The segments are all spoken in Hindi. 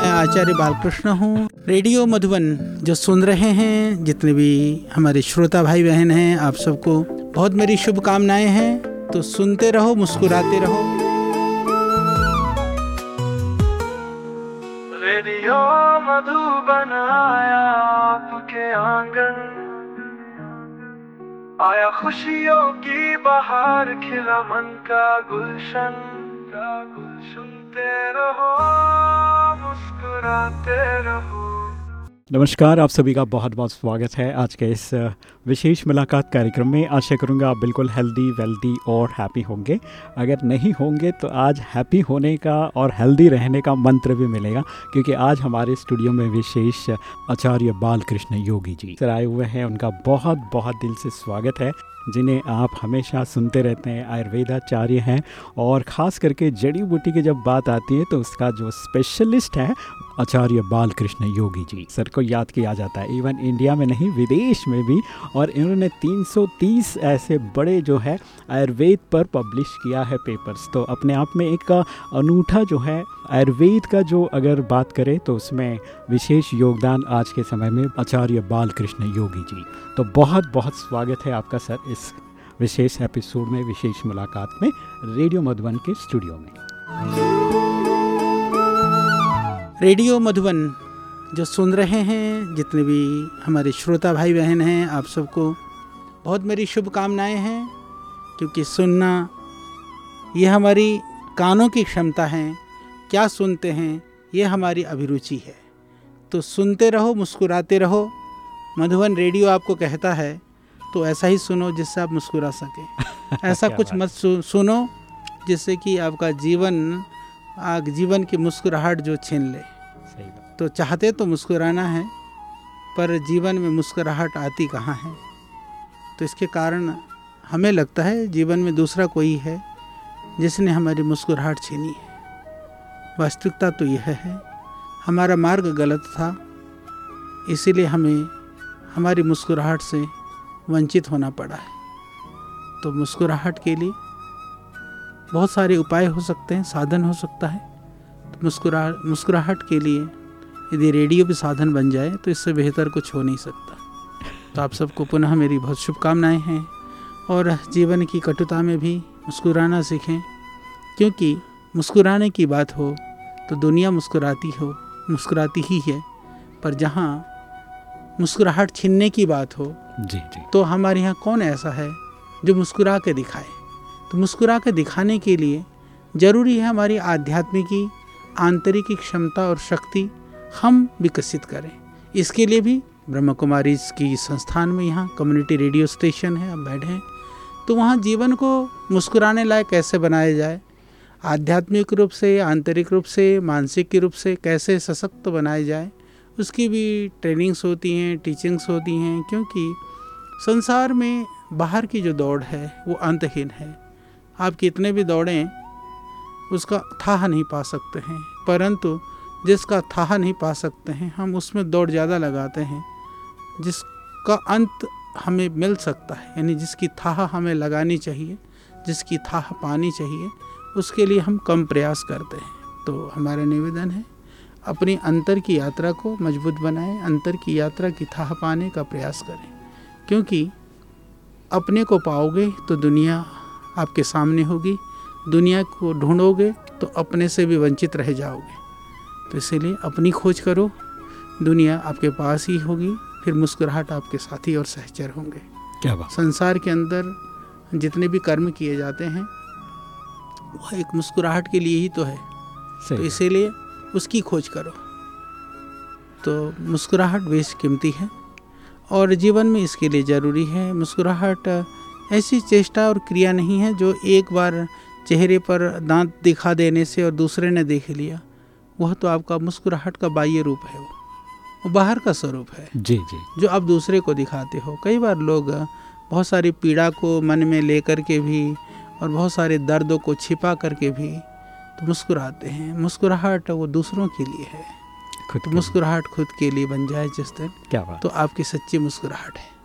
मैं आचार्य बालकृष्ण हूँ। रेडियो मधुबन, जो सुन रहे हैं, जितने भी हमारे श्रोता भाई बहन हैं, आप सबको बहुत मेरी शुभकामनाएँ हैं। तो सुनते रहो, मुस्कुराते रहो। रेडियो मधुबन आया आपके आँगन। आया खुशियों की बहार, खिला मन का गुलशन। का गुलशन सुनते रहो। नमस्कार, आप सभी का बहुत बहुत स्वागत है आज के इस विशेष मुलाकात कार्यक्रम में। आशा करूँगा आप बिल्कुल हेल्दी वेल्दी और हैप्पी होंगे। अगर नहीं होंगे तो आज हैप्पी होने का और हेल्दी रहने का मंत्र भी मिलेगा, क्योंकि आज हमारे स्टूडियो में विशेष आचार्य बाल कृष्ण योगी जी सर आए हुए हैं। उनका बहुत बहुत दिल से स्वागत है, जिन्हें आप हमेशा सुनते रहते हैं, आयुर्वेदाचार्य हैं। और ख़ास करके जड़ी बूटी की जब बात आती है तो उसका जो स्पेशलिस्ट है आचार्य बाल कृष्ण योगी जी। सर को याद किया जाता है इवन इंडिया में नहीं, विदेश में भी, और इन्होंने 330 ऐसे बड़े जो है, आयुर्वेद पर पब्लिश किया है पेपर्स तो अपने आप में एक अनूठा जो है, आयुर्वेद का जो अगर बात करें तो उसमें विशेष योगदान आज के समय में आचार्य बाल कृष्ण योगी जी। तो बहुत बहुत स्वागत है आपका सर इस विशेष एपिसोड में, विशेष मुलाकात में रेडियो मधुबन के स्टूडियो में। रेडियो मधुबन जो सुन रहे हैं जितने भी हमारे श्रोता भाई बहन हैं आप सबको बहुत मेरी शुभकामनाएँ हैं क्योंकि सुनना ये हमारी कानों की क्षमता है क्या सुनते हैं ये हमारी अभिरुचि है। तो सुनते रहो मुस्कुराते रहो मधुबन रेडियो आपको कहता है तो ऐसा ही सुनो जिससे आप मुस्कुरा सकें। ऐसा कुछ मत सुनो जिससे कि आपका जीवन आग जीवन की मुस्कुराहट जो छीन ले। तो चाहते तो मुस्कुराना है पर जीवन में मुस्कुराहट आती कहाँ है? तो इसके कारण हमें लगता है जीवन में दूसरा कोई है जिसने हमारी मुस्कुराहट छीनी है। वास्तविकता तो यह है हमारा मार्ग गलत था इसीलिए हमें हमारी मुस्कुराहट से वंचित होना पड़ा है। तो मुस्कुराहट के लिए बहुत सारे उपाय हो सकते हैं साधन हो सकता है। तो मुस्कुरा मुस्कुराहट के लिए यदि रेडियो भी साधन बन जाए तो इससे बेहतर कुछ हो नहीं सकता। तो आप सबको पुनः मेरी बहुत शुभकामनाएँ हैं और जीवन की कटुता में भी मुस्कुराना सीखें। क्योंकि मुस्कुराने की बात हो तो दुनिया मुस्कुराती हो मुस्कुराती ही है। पर जहाँ मुस्कुराहट छीनने की बात हो जी जी। तो हमारे यहाँ कौन ऐसा है जो मुस्कुरा के दिखाए? तो मुस्कुरा के दिखाने के लिए ज़रूरी है हमारी आध्यात्मिकी, आंतरिक क्षमता और शक्ति हम विकसित करें। इसके लिए भी ब्रह्म कुमारी की संस्थान में यहाँ कम्युनिटी रेडियो स्टेशन है हम बैठे तो वहाँ जीवन को मुस्कुराने लायक कैसे बनाया जाए? आध्यात्मिक रूप से, आंतरिक रूप से, मानसिक रूप से कैसे सशक्त बनाया जाए? उसकी भी ट्रेनिंग्स होती हैं, टीचिंग्स होती हैं, क्योंकि संसार में बाहर की जो दौड़ है, वो अंतहीन है। आप कितने भी दौड़ें, उसका था नहीं पा सकते हैं। परंतु, जिसका था नहीं पा सकते हैं, हम उसमें दौड़ ज़्यादा लगाते हैं, जिसका अंत हमें मिल सकता है। यानी जिसकी था हमें लगानी चाहिए, जिसकी था पानी चाहिए, उसके लिए हम कम प्रयास करते हैं। तो हमारा निवेदन है, अपनी अंतर की यात्रा को मज़बूत बनाएँ, अंतर की यात्रा की था पाने का प्रयास करें। क्योंकि, अपने को पाओगे तो दुनिया आपके सामने होगी। दुनिया को ढूंढोगे तो अपने से भी वंचित रह जाओगे। तो इसीलिए अपनी खोज करो। दुनिया आपके पास ही होगी फिर मुस्कुराहट आपके साथी और सहचर होंगे। क्या बात? संसार के अंदर जितने भी कर्म किए जाते हैं वह एक मुस्कुराहट के लिए ही तो है। तो इसीलिए उसकी खोज करो। तो मुस्कुराहट बेश कीमती है और जीवन में इसके लिए ज़रूरी है। मुस्कुराहट ऐसी चेष्टा और क्रिया नहीं है जो एक बार चेहरे पर दांत दिखा देने से और दूसरे ने देख लिया। वह तो आपका मुस्कुराहट का बाह्य रूप है वो। वो बाहर का स्वरूप है। जी जी। जो आप दूसरे को दिखाते हो। कई बार लोग बहुत सारी पीड़ा को मन में ले कर के भी और बहुत सारे दर्दों को छिपा करके भी तो मुस्कुराते हैं। मुस्कुराहट वो दूसरों के लिए है। खुद तो मुस्कुराहट खुद के लिए बन जाए जिस दिन क्या बात। तो आपकी सच्ची मुस्कुराहट है।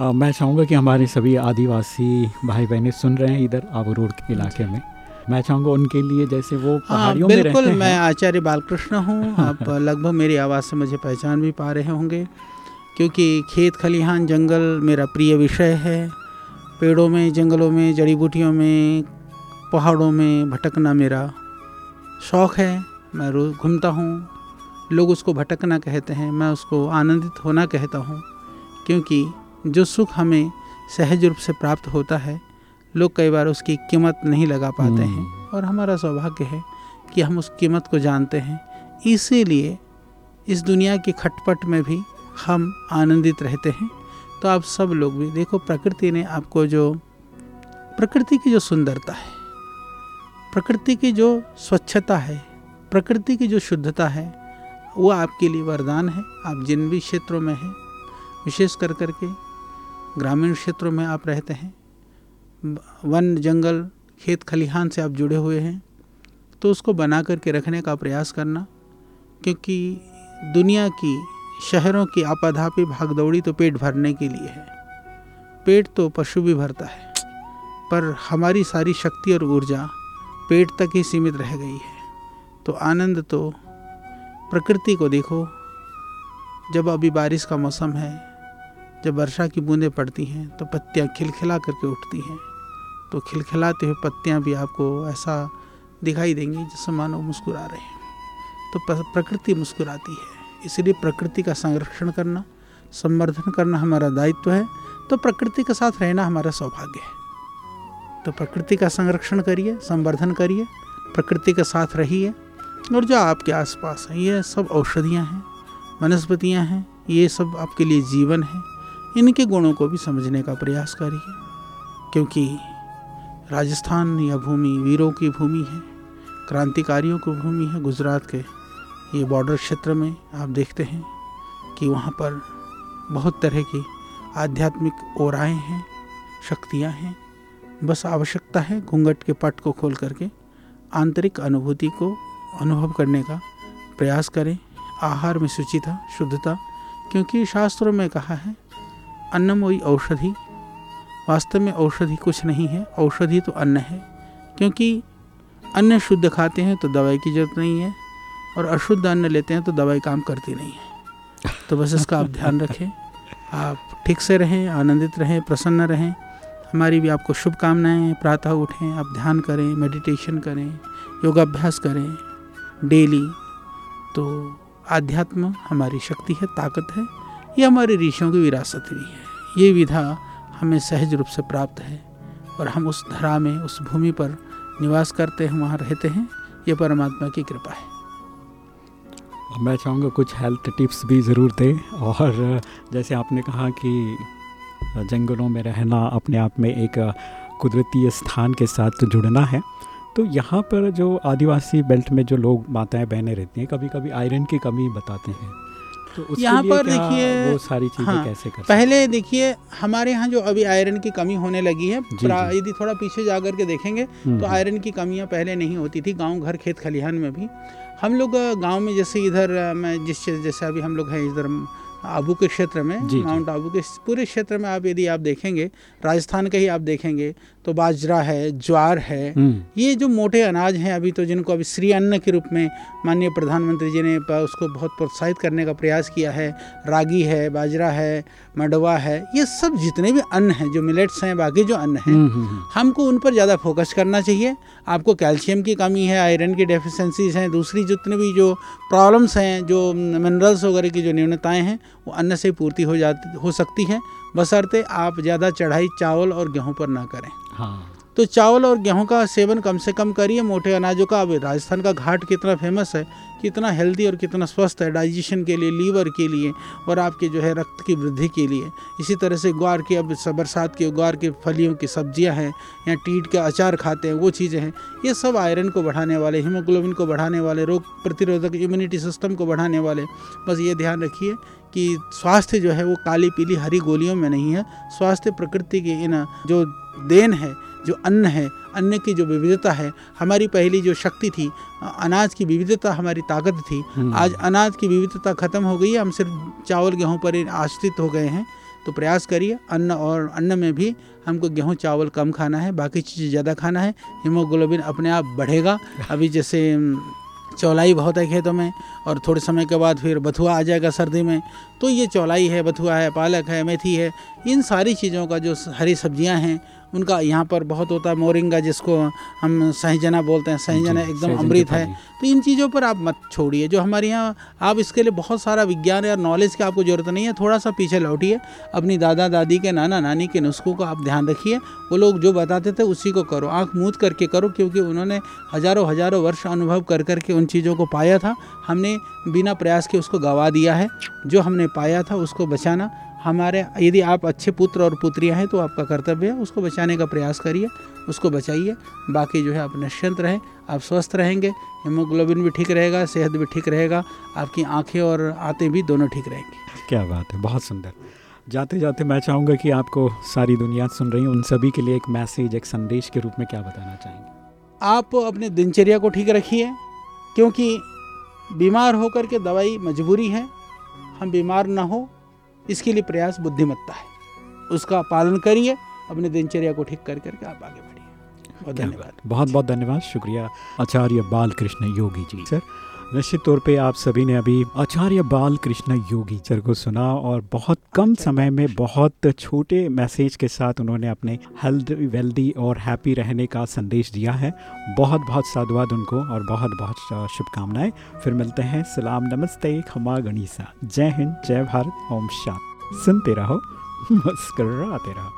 आ, मैं चाहूँगा कि हमारे सभी आदिवासी भाई बहनें सुन रहे हैं इधर आबू रोड के इलाके में। मैं चाहूँगा उनके लिए जैसे वो हाँ पहाड़ियों में बिल्कुल मैं आचार्य बालकृष्ण हूँ। आप लगभग मेरी आवाज़ से मुझे पहचान भी पा रहे होंगे क्योंकि खेत खलिहान जंगल मेरा प्रिय विषय है। पेड़ों में जंगलों में जड़ी बूटियों में पहाड़ों में भटकना मेरा शौक़ है। मैं रोज़ घूमता हूँ। लोग उसको भटकना कहते हैं। मैं उसको आनंदित होना कहता हूँ क्योंकि जो सुख हमें सहज रूप से प्राप्त होता है लोग कई बार उसकी कीमत नहीं लगा पाते हैं। हम्म। और हमारा सौभाग्य है कि हम उस कीमत को जानते हैं। इसीलिए इस दुनिया की खटपट में भी हम आनंदित रहते हैं। तो आप सब लोग भी देखो प्रकृति ने आपको जो प्रकृति की जो सुंदरता है प्रकृति की जो स्वच्छता है प्रकृति की जो शुद्धता है वो आपके लिए वरदान है। आप जिन भी क्षेत्रों में हैं विशेष कर करके ग्रामीण क्षेत्रों में आप रहते हैं, वन जंगल, खेत खलिहान से आप जुड़े हुए हैं तो उसको बना करके रखने का प्रयास करना, क्योंकि दुनिया की शहरों की आपाधापी भागदौड़ी तो पेट भरने के लिए है। पेट तो पशु भी भरता है, पर हमारी सारी शक्ति और ऊर्जा पेट तक ही सीमित रह गई है। तो आनंद तो प्रकृति को देखो, जब अभी बारिश का मौसम है जब वर्षा की बूंदें पड़ती हैं तो पत्तियाँ खिलखिला करके उठती हैं। तो खिलखिलाते हुए पत्तियाँ भी आपको ऐसा दिखाई देंगी जैसे मानो मुस्कुरा रहे हैं। तो प्रकृति मुस्कुराती है। इसलिए प्रकृति का संरक्षण करना, संवर्धन करना हमारा दायित्व है। तो प्रकृति के साथ रहना हमारा सौभाग्य है। तो प्रकृति का संरक्षण करिए, संवर्धन करिए, प्रकृति के साथ रहिए। और जो आपके आसपास है, ये सब औषधियाँ हैं, वनस्पतियाँ हैं, ये सब आपके लिए जीवन है। इनके गुणों को भी समझने का प्रयास करिए, क्योंकि राजस्थान यह भूमि वीरों की भूमि है, क्रांतिकारियों की भूमि है। गुजरात के ये बॉर्डर क्षेत्र में आप देखते हैं कि वहाँ पर बहुत तरह की आध्यात्मिक ओराएँ हैं, शक्तियाँ हैं। बस आवश्यकता है घूंघट के पट को खोल करके आंतरिक अनुभूति को अनुभव करने का प्रयास करें। आहार में शुचिता, शुद्धता, क्योंकि शास्त्रों में कहा है अन्नम वही औषधि। वास्तव में औषधि कुछ नहीं है, औषधि तो अन्न है। क्योंकि अन्न शुद्ध खाते हैं तो दवाई की ज़रूरत नहीं है, और अशुद्ध अन्न लेते हैं तो दवाई काम करती नहीं है। तो बस इसका आप ध्यान रखें, आप ठीक से रहें, आनंदित रहें, प्रसन्न रहें। हमारी भी आपको शुभकामनाएँ, प्रातः उठें, आप ध्यान करें मेडिटेशन करें, योगाभ्यास करें डेली तो आध्यात्म हमारी शक्ति है, ताकत है। ये हमारे ऋषियों की विरासत भी है। ये विधा हमें सहज रूप से प्राप्त है और हम उस धरा में, उस भूमि पर निवास करते हैं, वहाँ रहते हैं। ये परमात्मा की कृपा है। मैं चाहूँगा कुछ हेल्थ टिप्स भी ज़रूर दें और जैसे आपने कहा कि जंगलों में रहना अपने आप में एक कुदरती स्थान के साथ जुड़ना है तो यहाँ पर जो आदिवासी बेल्ट में जो लोग माताएँ बहनें रहती हैं कभी कभी आयरन की कमी बताते हैं। तो उसके यहाँ लिए पर देखिए, वो सारी चीज़ें हाँ, कैसे कर पहले देखिए हमारे यहाँ जो अभी आयरन की कमी होने लगी है। यदि थोड़ा पीछे जा कर के देखेंगे तो हम्म, आयरन की कमियाँ पहले नहीं होती थी गाँव घर खेत खलिहान में भी हम लोग गाँव में जैसे इधर मैं जिस जैसे अभी हम लोग हैं इधर आबू के क्षेत्र में। माउंट आबू के पूरे क्षेत्र में आप यदि आप देखेंगे राजस्थान का ही आप देखेंगे तो बाजरा है ज्वार है हम्म, ये जो मोटे अनाज हैं अभी तो जिनको अभी श्री अन्न के रूप में माननीय प्रधानमंत्री जी ने उसको बहुत प्रोत्साहित करने का प्रयास किया है। रागी है बाजरा है मडवा है ये सब जितने भी अन्न हैं जो मिलेट्स हैं बाकी जो अन्न हैं हम्म, हम्म, हमको उन पर ज़्यादा फोकस करना चाहिए। आपको कैल्शियम की कमी है आयरन की डेफिशेंसीज हैं दूसरी जितने भी जो प्रॉब्लम्स हैं जो मिनरल्स वगैरह की जो न्यूनताएँ हैं वो अन्न से पूर्ति हो जाती हो सकती हैं। बशर्ते आप ज़्यादा चढ़ाई चावल और गेहूँ पर ना करें। हाँ। तो चावल और गेहूँ का सेवन कम से कम करिए मोटे अनाजों का। अब राजस्थान का घाट कितना फ़ेमस है कितना हेल्दी और कितना स्वस्थ है डाइजेशन के लिए लीवर के लिए और आपके जो है रक्त की वृद्धि के लिए। इसी तरह से ग्वार की अब बरसात के ग्वार के फलियों की सब्ज़ियाँ हैं या टीट के अचार खाते हैं वो चीज़ें हैं। ये सब आयरन को बढ़ाने वाले हीमोग्लोबिन को बढ़ाने वाले रोग प्रतिरोधक इम्यूनिटी सिस्टम को बढ़ाने वाले। बस ये ध्यान रखिए कि स्वास्थ्य जो है वो काली पीली हरी गोलियों में नहीं है। स्वास्थ्य प्रकृति की इन जो देन है जो अन्न है अन्न की जो विविधता है हमारी पहली जो शक्ति थी अनाज की विविधता हमारी ताकत थी। हम्म, आज अनाज की विविधता खत्म हो गई है हम सिर्फ़ चावल गेहूँ पर आश्रित हो गए हैं। तो प्रयास करिए अन्न और अन्न में भी हमको गेहूँ चावल कम खाना है बाकी चीज़ें ज़्यादा खाना है। हीमोग्लोबिन अपने आप बढ़ेगा। अभी जैसे चौलाई बहुत है खेतों में, और थोड़े समय के बाद फिर बथुआ आ जाएगा सर्दी में। तो ये चौलाई है, बथुआ है, पालक है, मेथी है, इन सारी चीज़ों का जो हरी सब्ज़ियाँ हैं उनका यहाँ पर बहुत होता है मोरिंगा जिसको हम सहीजना बोलते हैं। सहीजना एकदम अमृत है तो इन चीज़ों पर आप मत छोड़िए। जो हमारे यहाँ आप इसके लिए बहुत सारा विज्ञान या नॉलेज की आपको ज़रूरत नहीं है। थोड़ा सा पीछे लौटिए। अपनी दादा दादी के नाना नानी के नुस्खों का आप ध्यान रखिए। वो लोग जो बताते थे उसी को करो। आँख मूद करके करो क्योंकि उन्होंने हज़ारों हज़ारों वर्ष अनुभव कर करके उन चीज़ों को पाया था। हमने बिना प्रयास के उसको गवा दिया है। जो हमने पाया था उसको बचाना। हमारे यदि आप अच्छे पुत्र और पुत्रियाँ हैं तो आपका कर्तव्य है उसको बचाने का प्रयास करिए उसको बचाइए। बाकी जो है आप निश्चिंत रहें आप स्वस्थ रहेंगे हीमोग्लोबिन भी ठीक रहेगा सेहत भी ठीक रहेगा आपकी आँखें और आते भी दोनों ठीक रहेंगी। क्या बात है बहुत सुंदर। जाते जाते मैं चाहूँगा कि आपको सारी दुनिया सुन रही उन सभी के लिए एक मैसेज एक संदेश के रूप में क्या बताना चाहेंगे? आप अपने दिनचर्या को ठीक रखिए क्योंकि बीमार होकर के दवाई मजबूरी है हम बीमार ना हो इसके लिए प्रयास बुद्धिमत्ता है। उसका पालन करिए अपने दिनचर्या को ठीक कर करके आप आगे बढ़िए। बहुत धन्यवाद। बहुत बहुत धन्यवाद। शुक्रिया। आचार्य बालकृष्ण योगी जी। सर निश्चित तौर पे आप सभी ने अभी आचार्य बाल कृष्ण योगी सर को सुना और बहुत कम समय में बहुत छोटे मैसेज के साथ उन्होंने अपने हेल्थ, वेल्दी और हैप्पी रहने का संदेश दिया है। बहुत बहुत साधुवाद उनको और बहुत बहुत शुभकामनाएँ। फिर मिलते हैं। सलाम, नमस्ते, खमा गणिसा। जय हिंद, जय भारत, ओम शांत। सुनते रहो, मुस्कराते रहो।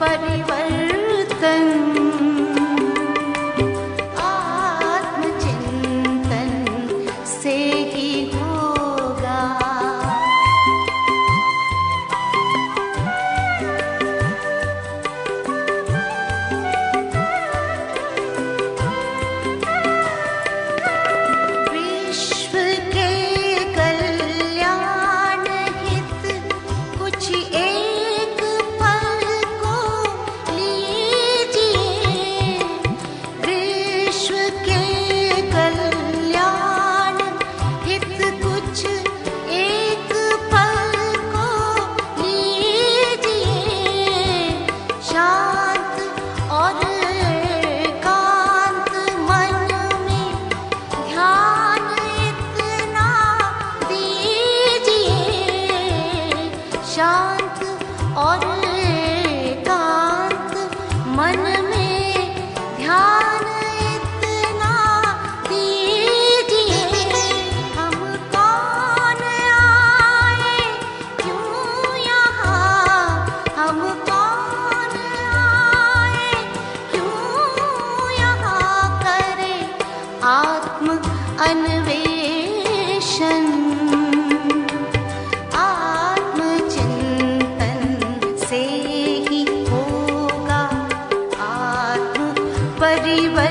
परिवर्तन அறிவை